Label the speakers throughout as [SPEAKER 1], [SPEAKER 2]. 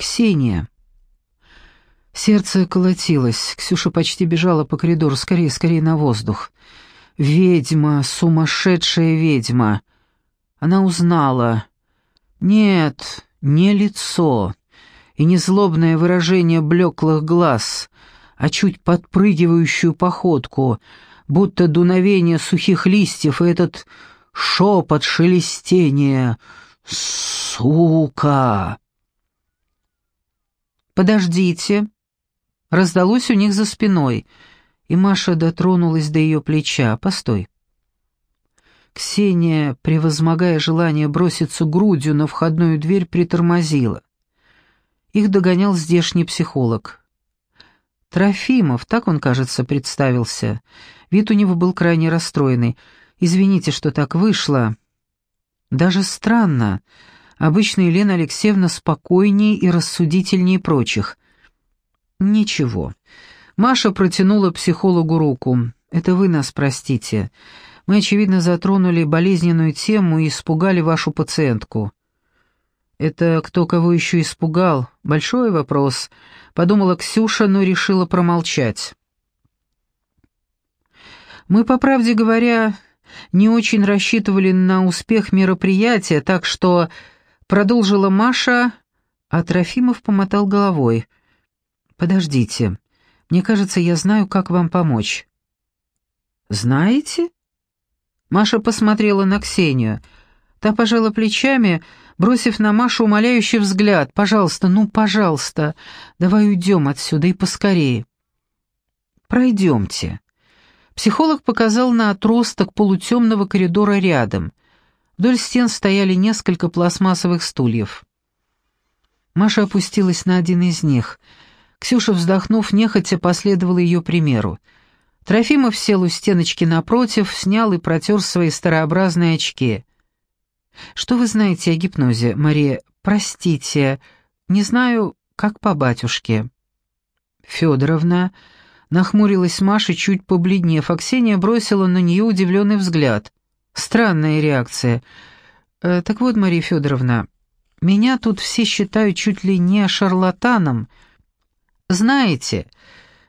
[SPEAKER 1] Ксения. Сердце колотилось. Ксюша почти бежала по коридору. Скорее, скорее на воздух. Ведьма, сумасшедшая ведьма. Она узнала. Нет, не лицо и не злобное выражение блеклых глаз, а чуть подпрыгивающую походку, будто дуновение сухих листьев и этот шепот шелестения «Сука!» «Подождите!» Раздалось у них за спиной, и Маша дотронулась до ее плеча. «Постой!» Ксения, превозмогая желание броситься грудью на входную дверь, притормозила. Их догонял здешний психолог. Трофимов, так он, кажется, представился. Вид у него был крайне расстроенный. «Извините, что так вышло». «Даже странно. Обычно Елена Алексеевна спокойнее и рассудительнее прочих». «Ничего». Маша протянула психологу руку. «Это вы нас простите. Мы, очевидно, затронули болезненную тему и испугали вашу пациентку». «Это кто кого еще испугал? Большой вопрос», — подумала Ксюша, но решила промолчать. «Мы, по правде говоря, не очень рассчитывали на успех мероприятия, так что...» — продолжила Маша, а Трофимов помотал головой. «Подождите, мне кажется, я знаю, как вам помочь». «Знаете?» Маша посмотрела на Ксению. Та пожала плечами, бросив на Машу умоляющий взгляд. «Пожалуйста, ну, пожалуйста, давай уйдем отсюда и поскорее». «Пройдемте». Психолог показал на отросток полутемного коридора рядом. Вдоль стен стояли несколько пластмассовых стульев. Маша опустилась на один из них. Ксюша, вздохнув, нехотя последовала ее примеру. Трофимов сел у стеночки напротив, снял и протер свои старообразные очки. Что вы знаете о гипнозе, Мария? Простите, не знаю, как по батюшке. Федоровна нахмурилась Маша, чуть побледнев, а Ксения бросила на нее удивленный взгляд. Странная реакция. Э, так вот, Мария Федоровна, меня тут все считают чуть ли не шарлатаном. Знаете,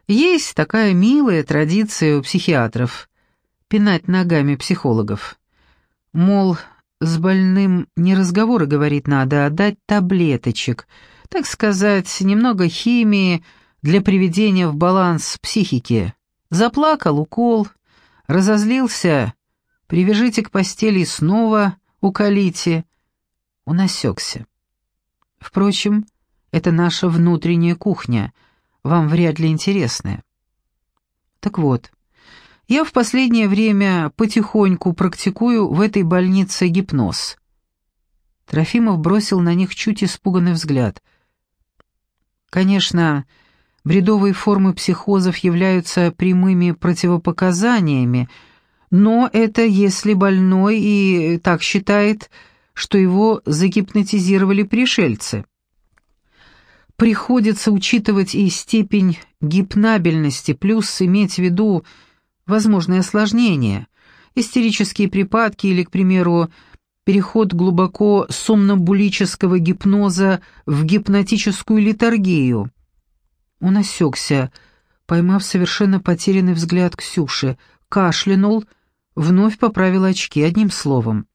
[SPEAKER 1] есть такая милая традиция у психиатров — пинать ногами психологов. Мол, с больным не разговоры говорить надо, а дать таблеточек, так сказать, немного химии для приведения в баланс психики. Заплакал — укол, разозлился — привяжите к постели и снова уколите. Он осекся. Впрочем, это наша внутренняя кухня, вам вряд ли интересная. Так вот, я в последнее время потихоньку практикую в этой больнице гипноз. Трофимов бросил на них чуть испуганный взгляд. Конечно, бредовые формы психозов являются прямыми противопоказаниями, но это если больной и так считает, что его загипнотизировали пришельцы. Приходится учитывать и степень гипнабельности, плюс иметь в виду, возможные осложнения, истерические припадки или, к примеру, переход глубоко сомнобулического гипноза в гипнотическую литургию. Он осекся, поймав совершенно потерянный взгляд Ксюши, кашлянул, вновь поправил очки, одним словом.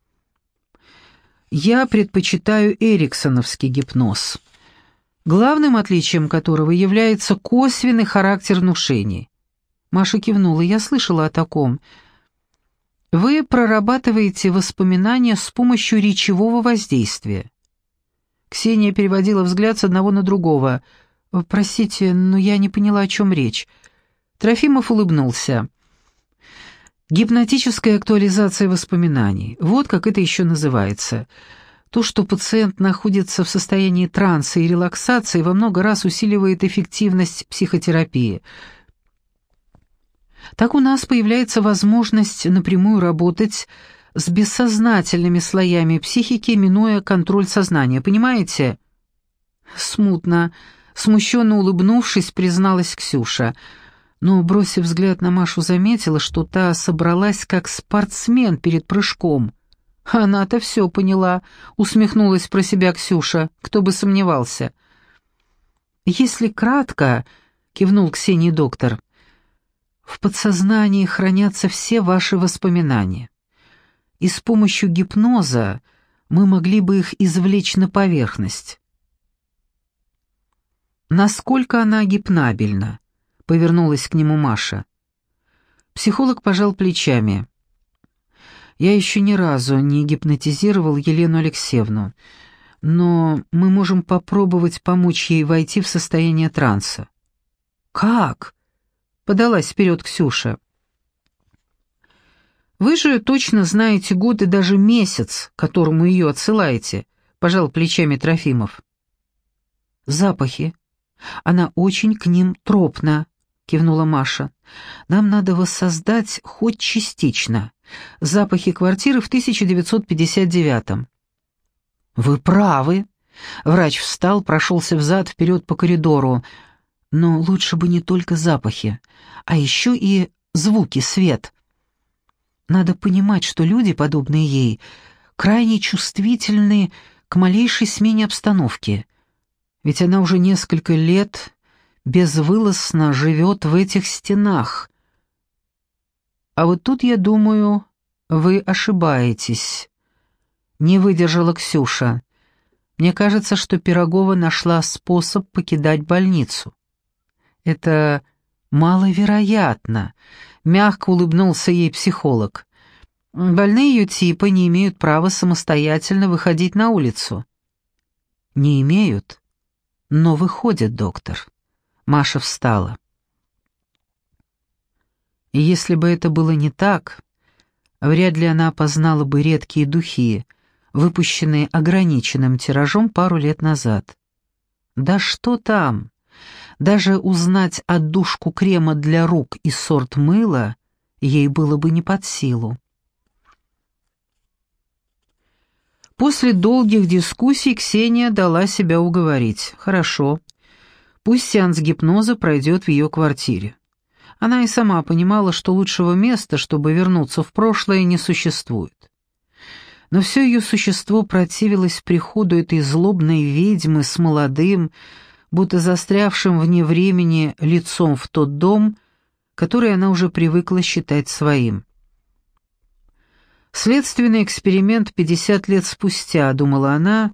[SPEAKER 1] «Я предпочитаю эриксоновский гипноз» главным отличием которого является косвенный характер внушений. Маша кивнула. «Я слышала о таком. Вы прорабатываете воспоминания с помощью речевого воздействия». Ксения переводила взгляд с одного на другого. «Простите, но я не поняла, о чем речь». Трофимов улыбнулся. «Гипнотическая актуализация воспоминаний. Вот как это еще называется. То, что пациент находится в состоянии транса и релаксации, во много раз усиливает эффективность психотерапии». Так у нас появляется возможность напрямую работать с бессознательными слоями психики, минуя контроль сознания, понимаете? Смутно, смущенно улыбнувшись, призналась Ксюша, но, бросив взгляд на Машу, заметила, что та собралась как спортсмен перед прыжком. «Она-то все поняла», — усмехнулась про себя Ксюша, кто бы сомневался. «Если кратко», — кивнул Ксении доктор, — «в подсознании хранятся все ваши воспоминания, и с помощью гипноза мы могли бы их извлечь на поверхность». «Насколько она гипнабельна?» — повернулась к нему Маша. Психолог пожал плечами. «Я еще ни разу не гипнотизировал Елену Алексеевну, но мы можем попробовать помочь ей войти в состояние транса». «Как?» — подалась вперед Ксюша. «Вы же точно знаете год и даже месяц, которому ее отсылаете», — пожал плечами Трофимов. «Запахи. Она очень к ним тропна», — кивнула Маша. «Нам надо воссоздать хоть частично запахи квартиры в 1959-м». «Вы правы». Врач встал, прошелся взад-вперед по коридору. «Но лучше бы не только запахи, а еще и звуки, свет. Надо понимать, что люди, подобные ей, крайне чувствительны к малейшей смене обстановки. Ведь она уже несколько лет безвылазно живет в этих стенах. А вот тут, я думаю, вы ошибаетесь. Не выдержала Ксюша. Мне кажется, что Пирогова нашла способ покидать больницу. Это маловероятно, мягко улыбнулся ей психолог. Больные ее типа не имеют права самостоятельно выходить на улицу. Не имеют, но выходят, доктор. Маша встала. И если бы это было не так, вряд ли она опознала бы редкие духи, выпущенные ограниченным тиражом пару лет назад. Да что там? Даже узнать отдушку крема для рук и сорт мыла ей было бы не под силу. После долгих дискуссий Ксения дала себя уговорить. Хорошо, пусть сеанс гипноза пройдет в ее квартире. Она и сама понимала, что лучшего места, чтобы вернуться в прошлое, не существует но все ее существо противилось приходу этой злобной ведьмы с молодым, будто застрявшим вне времени лицом в тот дом, который она уже привыкла считать своим. Следственный эксперимент пятьдесят лет спустя, думала она,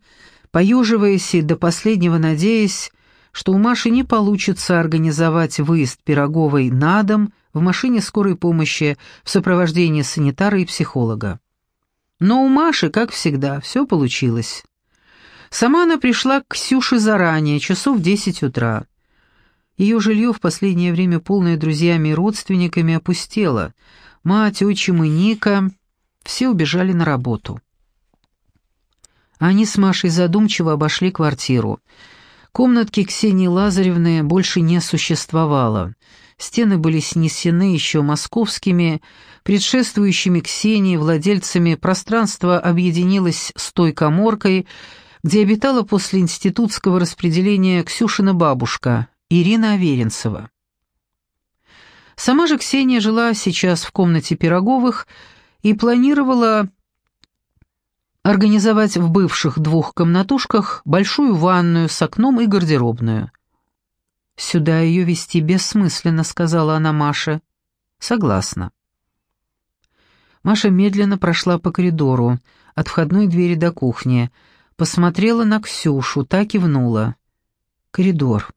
[SPEAKER 1] поеживаясь и до последнего надеясь, что у Маши не получится организовать выезд Пироговой на дом в машине скорой помощи в сопровождении санитара и психолога. Но у Маши, как всегда, все получилось. Сама она пришла к Ксюше заранее, часов в десять утра. Ее жилье в последнее время, полное друзьями и родственниками, опустело. Мать, отчим и Ника все убежали на работу. Они с Машей задумчиво обошли квартиру. Комнатки Ксении Лазаревны больше не существовало. Стены были снесены еще московскими, предшествующими Ксении владельцами. Пространство объединилось с той коморкой, где обитала после институтского распределения Ксюшина бабушка, Ирина Аверинцева. Сама же Ксения жила сейчас в комнате Пироговых и планировала организовать в бывших двух комнатушках большую ванную с окном и гардеробную – «Сюда ее вести бессмысленно», — сказала она Маше. «Согласна». Маша медленно прошла по коридору, от входной двери до кухни, посмотрела на Ксюшу, так кивнула. «Коридор.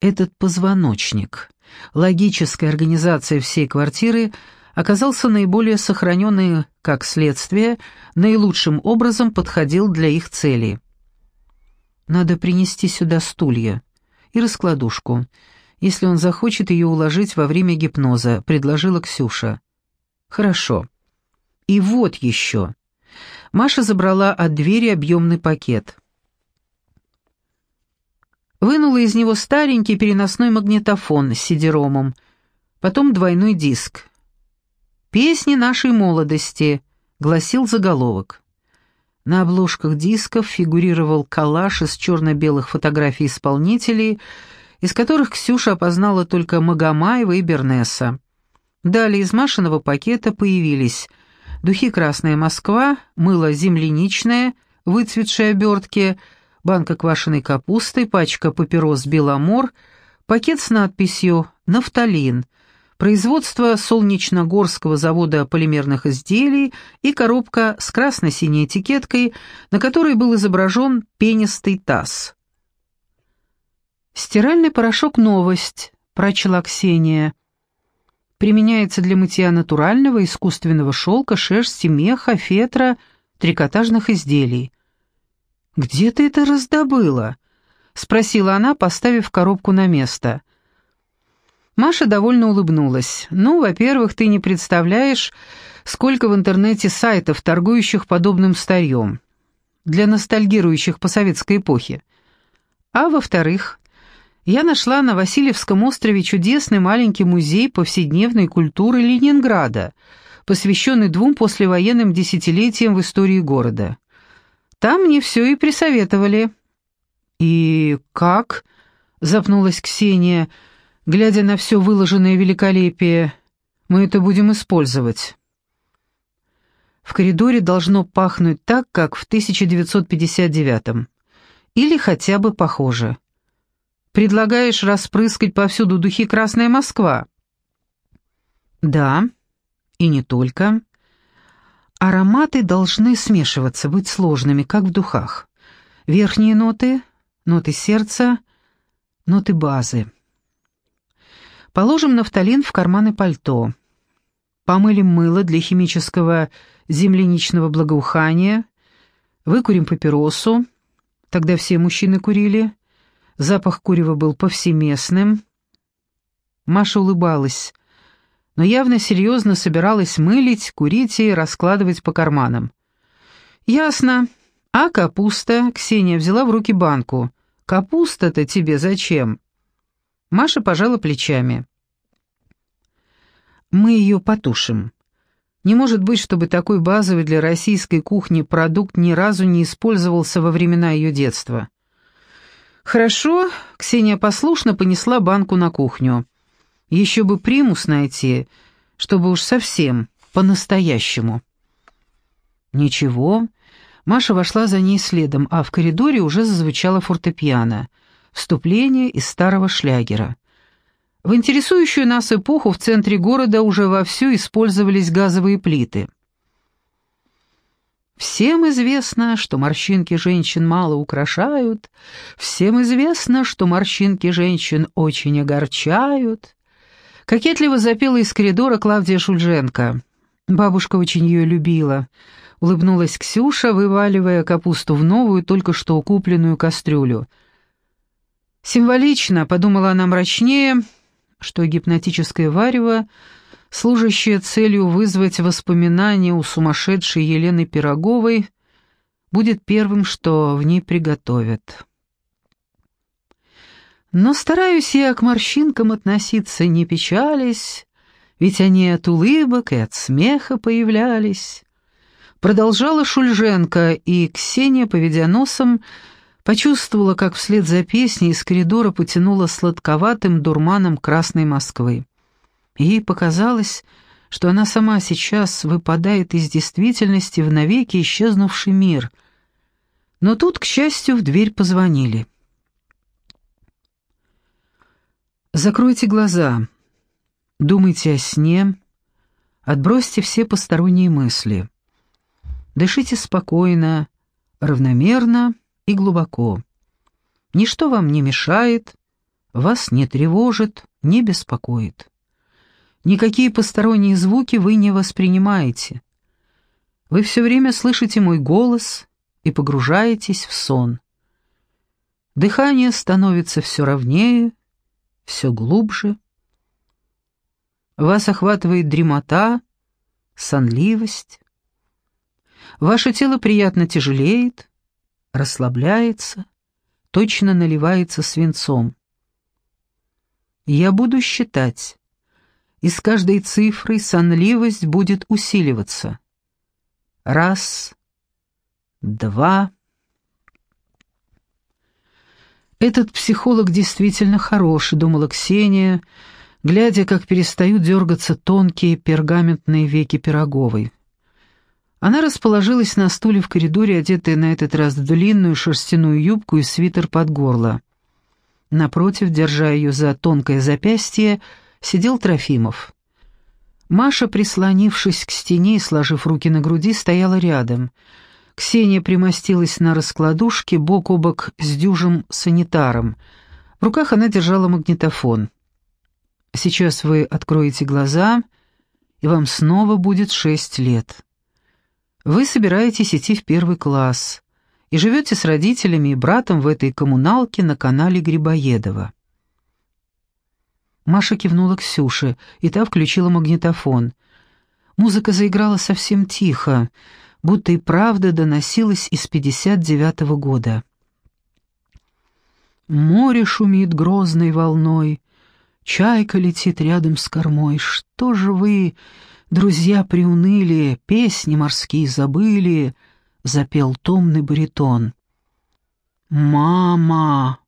[SPEAKER 1] Этот позвоночник, логическая организация всей квартиры оказался наиболее сохраненный, как следствие, наилучшим образом подходил для их целей. Надо принести сюда стулья и раскладушку, если он захочет ее уложить во время гипноза», — предложила Ксюша. «Хорошо. И вот еще». Маша забрала от двери объемный пакет. Вынула из него старенький переносной магнитофон с сидеромом, потом двойной диск. «Песни нашей молодости», — гласил заголовок. На обложках дисков фигурировал коллаж из черно-белых фотографий исполнителей, из которых Ксюша опознала только Магомаева и Бернеса. Далее из Машиного пакета появились духи «Красная Москва», мыло «Земляничное», выцветшие обертки, банка квашеной капусты, пачка папирос «Беломор», пакет с надписью «Нафталин», производство Солнечногорского завода полимерных изделий и коробка с красно-синей этикеткой, на которой был изображен пенистый таз. «Стиральный порошок «Новость», — прочла Ксения. «Применяется для мытья натурального искусственного шелка, шерсти, меха, фетра, трикотажных изделий». «Где ты это раздобыла?» — спросила она, поставив коробку на место. Маша довольно улыбнулась. «Ну, во-первых, ты не представляешь, сколько в интернете сайтов, торгующих подобным старьем, для ностальгирующих по советской эпохе. А во-вторых, я нашла на Васильевском острове чудесный маленький музей повседневной культуры Ленинграда, посвященный двум послевоенным десятилетиям в истории города. Там мне все и присоветовали». «И как?» — запнулась Ксения, глядя на все выложенное великолепие. «Мы это будем использовать». В коридоре должно пахнуть так, как в 1959-м. Или хотя бы похоже. Предлагаешь распрыскать повсюду духи «Красная Москва»? Да, и не только. Ароматы должны смешиваться, быть сложными, как в духах. Верхние ноты ноты сердца, ноты базы. Положим нафталин в карманы пальто. Помылим мыло для химического земляничного благоухания, выкурим папиросу, тогда все мужчины курили, запах курева был повсеместным. Маша улыбалась, но явно серьезно собиралась мылить, курить и раскладывать по карманам. «Ясно. А капуста?» — Ксения взяла в руки банку. Капуста-то тебе зачем?» Маша пожала плечами. «Мы ее потушим. Не может быть, чтобы такой базовый для российской кухни продукт ни разу не использовался во времена ее детства». «Хорошо», — Ксения послушно понесла банку на кухню. «Еще бы примус найти, чтобы уж совсем, по-настоящему». «Ничего, Маша вошла за ней следом, а в коридоре уже зазвучало фортепиано. Вступление из старого шлягера. В интересующую нас эпоху в центре города уже вовсю использовались газовые плиты. Всем известно, что морщинки женщин мало украшают, всем известно, что морщинки женщин очень огорчают. Кокетливо запела из коридора Клавдия Шульженко. Бабушка очень ее любила — улыбнулась Ксюша, вываливая капусту в новую, только что купленную кастрюлю. «Символично», — подумала она мрачнее, что гипнотическое варево, служащее целью вызвать воспоминания у сумасшедшей Елены Пироговой, будет первым, что в ней приготовят. Но стараюсь я к морщинкам относиться, не печались, ведь они от улыбок и от смеха появлялись. Продолжала Шульженко, и Ксения, поведя носом, почувствовала, как вслед за песней из коридора потянула сладковатым дурманом Красной Москвы. Ей показалось, что она сама сейчас выпадает из действительности в навеки исчезнувший мир. Но тут, к счастью, в дверь позвонили. Закройте глаза, думайте о сне, отбросьте все посторонние мысли. Дышите спокойно, равномерно и глубоко. Ничто вам не мешает, вас не тревожит, не беспокоит. Никакие посторонние звуки вы не воспринимаете. Вы все время слышите мой голос и погружаетесь в сон. Дыхание становится все ровнее, все глубже. Вас охватывает дремота, сонливость. Ваше тело приятно тяжелеет, расслабляется, точно наливается свинцом. Я буду считать, и с каждой цифрой сонливость будет усиливаться. Раз, два. Этот психолог действительно хороший, думала Ксения, глядя, как перестают дергаться тонкие пергаментные веки Пироговой. Она расположилась на стуле в коридоре, одетая на этот раз в длинную шерстяную юбку и свитер под горло. Напротив, держа ее за тонкое запястье, сидел Трофимов. Маша, прислонившись к стене и сложив руки на груди, стояла рядом. Ксения примостилась на раскладушке бок о бок с дюжим санитаром. В руках она держала магнитофон. «Сейчас вы откроете глаза, и вам снова будет шесть лет». Вы собираетесь идти в первый класс и живете с родителями и братом в этой коммуналке на канале Грибоедова. Маша кивнула Ксюше, и та включила магнитофон. Музыка заиграла совсем тихо, будто и правда доносилась из 59-го года. Море шумит грозной волной, чайка летит рядом с кормой. Что же вы Друзья приуныли, песни морские забыли, запел томный баритон. «Мама!»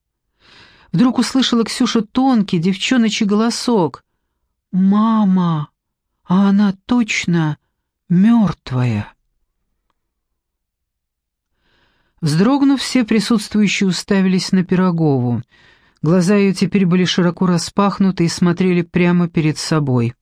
[SPEAKER 1] Вдруг услышала Ксюша тонкий девчоночий голосок. «Мама! А она точно мертвая!» Вздрогнув, все присутствующие уставились на Пирогову. Глаза ее теперь были широко распахнуты и смотрели прямо перед собой.